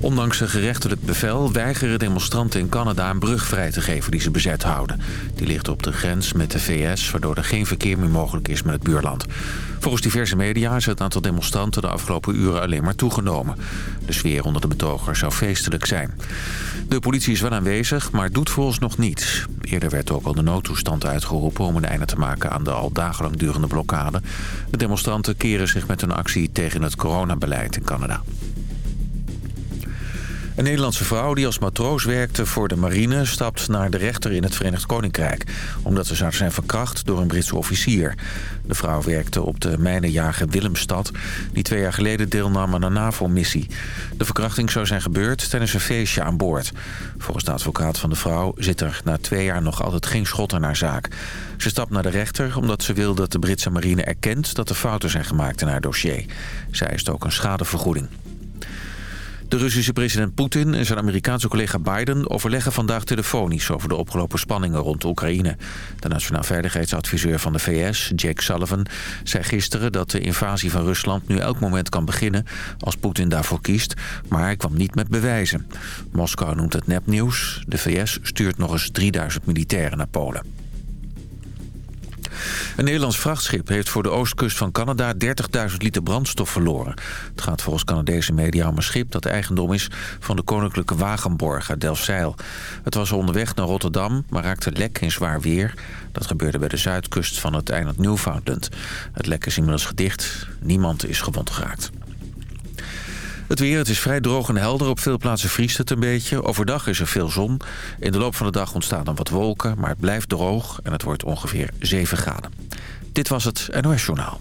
Ondanks een gerechtelijk bevel weigeren demonstranten in Canada een brug vrij te geven die ze bezet houden. Die ligt op de grens met de VS, waardoor er geen verkeer meer mogelijk is met het buurland. Volgens diverse media is het aantal demonstranten de afgelopen uren alleen maar toegenomen. De sfeer onder de betogers zou feestelijk zijn. De politie is wel aanwezig, maar doet volgens nog niets. Eerder werd ook al de noodtoestand uitgeroepen om een einde te maken aan de al dagenlang durende blokkade. De demonstranten keren zich met hun actie tegen het coronabeleid in Canada. Een Nederlandse vrouw die als matroos werkte voor de marine... stapt naar de rechter in het Verenigd Koninkrijk... omdat ze zou zijn verkracht door een Britse officier. De vrouw werkte op de mijnenjager Willemstad... die twee jaar geleden deelnam aan een NAVO-missie. De verkrachting zou zijn gebeurd tijdens een feestje aan boord. Volgens de advocaat van de vrouw zit er na twee jaar nog altijd geen schot aan haar zaak. Ze stapt naar de rechter omdat ze wil dat de Britse marine erkent... dat er fouten zijn gemaakt in haar dossier. Zij eist ook een schadevergoeding. De Russische president Poetin en zijn Amerikaanse collega Biden overleggen vandaag telefonisch over de opgelopen spanningen rond Oekraïne. De nationaal veiligheidsadviseur van de VS, Jake Sullivan, zei gisteren dat de invasie van Rusland nu elk moment kan beginnen als Poetin daarvoor kiest, maar hij kwam niet met bewijzen. Moskou noemt het nepnieuws. De VS stuurt nog eens 3000 militairen naar Polen. Een Nederlands vrachtschip heeft voor de oostkust van Canada 30.000 liter brandstof verloren. Het gaat volgens Canadese media om een schip dat eigendom is van de Koninklijke Wagenborg uit Delfzijl. Het was onderweg naar Rotterdam, maar raakte lek in zwaar weer. Dat gebeurde bij de zuidkust van het eiland Newfoundland. Het lek is inmiddels gedicht. Niemand is gewond geraakt. Het weer, het is vrij droog en helder. Op veel plaatsen vriest het een beetje. Overdag is er veel zon. In de loop van de dag ontstaan dan wat wolken, maar het blijft droog en het wordt ongeveer 7 graden. Dit was het NOS Journaal.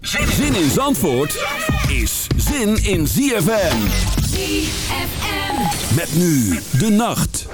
Zin in Zandvoort is zin in ZFM. ZFM. Met nu de nacht.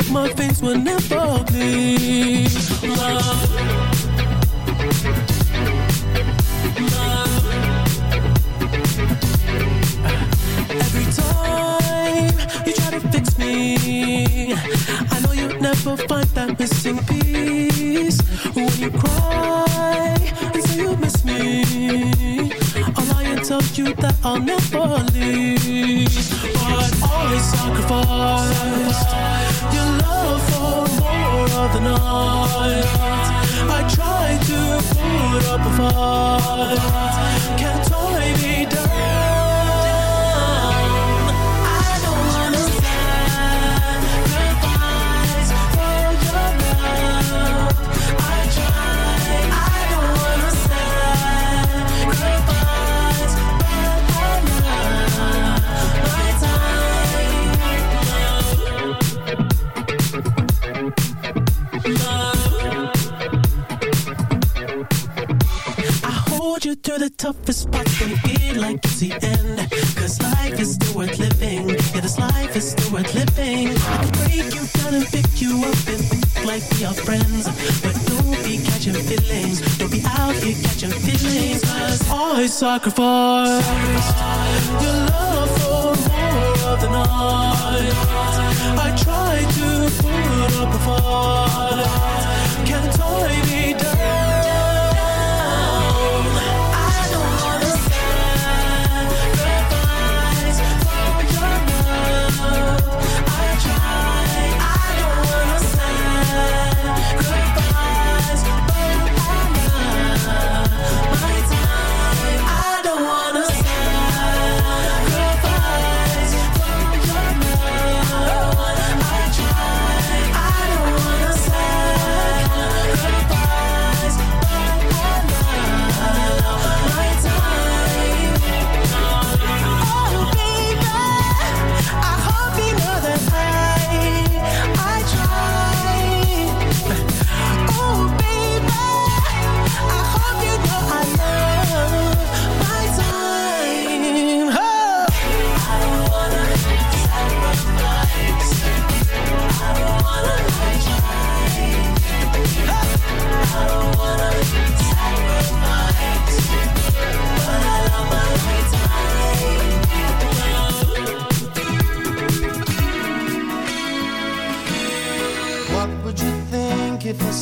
up, my face will never Sacrifice. Your love for more of the night I try to put up a fight. Can't tie me down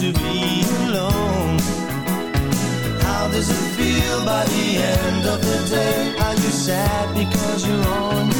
to be alone How does it feel by the end of the day? Are you sad because you're on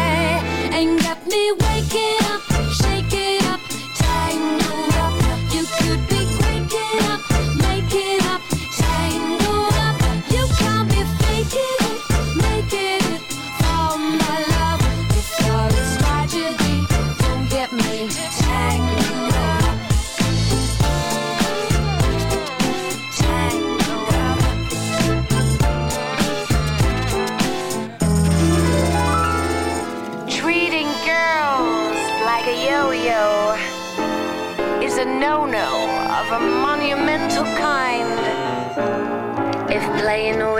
and get me waking up, shaking up, up. You could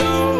Go.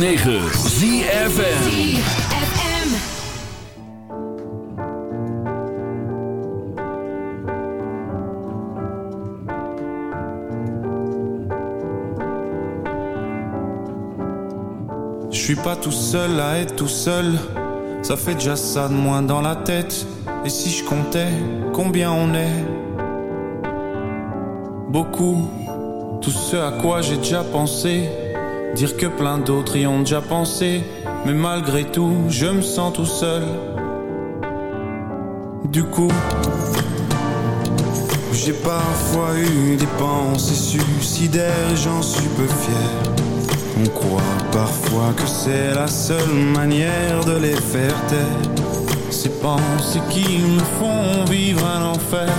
106.9 ZFM. Je suis pas tout seul à être tout seul. Ça fait déjà ça de moins dans la tête. Et si je comptais combien on est? Beaucoup. Tout ce à quoi j'ai déjà pensé. Dire que plein d'autres y ont déjà pensé. Mais malgré tout, je me sens tout seul. Du coup, j'ai parfois eu des pensées suicidaires, j'en suis peu fier. On croit parfois que c'est la seule manière de les faire taire. Ces pensées qui me font vivre un enfer.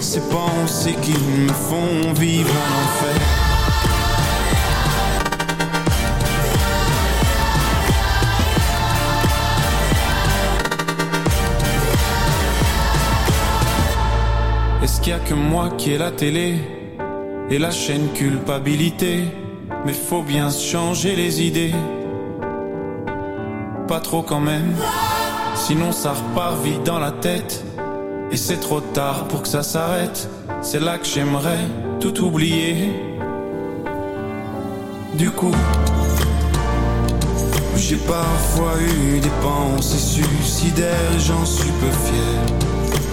Ces pensées qui me font vivre un enfer. Que moi qui ai la télé et la chaîne culpabilité Mais faut bien changer les idées. Pas trop quand même, sinon ça repart vite dans la tête. Et c'est trop tard pour que ça s'arrête. C'est là que j'aimerais tout oublier. Du coup, j'ai parfois eu des pensées suicidaires, j'en suis peu fier.